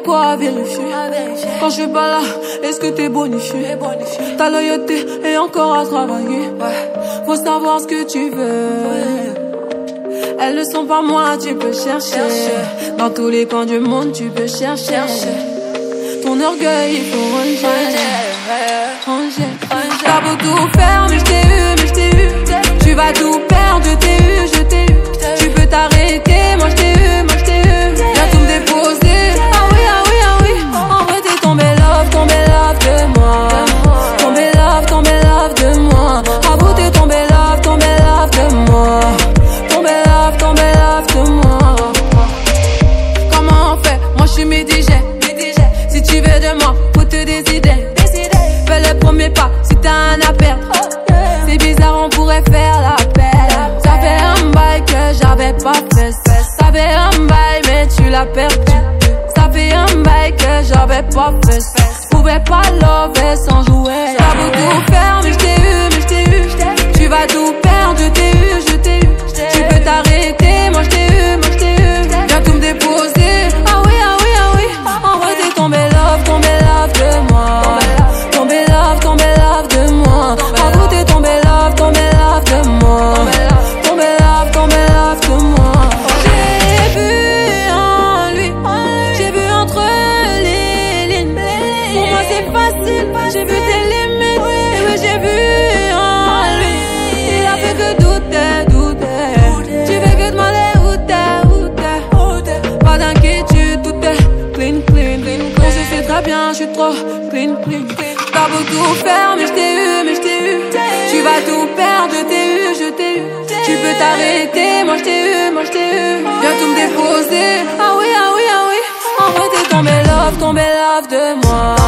quoi vérifier Quand je suis pas là, est-ce que t'es bonifié Ta loyauté est encore à travailler Faut savoir ce que tu veux elles ne sont pas moi, tu peux chercher. Dans tous les coins du monde, tu peux chercher. Ton orgueil, il faut ranger. Ranger. T'as je Faut te décider. Fais le premier pas si t'as un à perdre. C'est bizarre, on pourrait faire la paix. Ça fait un bail que j'avais pas fait. Ça fait un bail, mais tu l'as perdu. Ça fait un bail que j'avais pas fait. Pouvais pas lover sans jouer. Beau tout faire, mais j'ai vu tes limites. Et oui, j'ai vu en lui. Il a fait que douter, douter. Tu fais que demander où t'es, où t'es? Pas d'inquiétude, tout est clean, clean, clean. On se sait très bien, je suis trop clean, clean. T'as beau tout faire, mais je t'ai eu, mais je t'ai eu. Tu vas tout perdre, je t'ai eu, je t'ai eu. Tu peux t'arrêter, moi je t'ai eu, moi je t'ai eu. Viens tout me déposer. Ah oui, ah oui, ah oui. En vrai, t'es tombé love, tombé love de moi.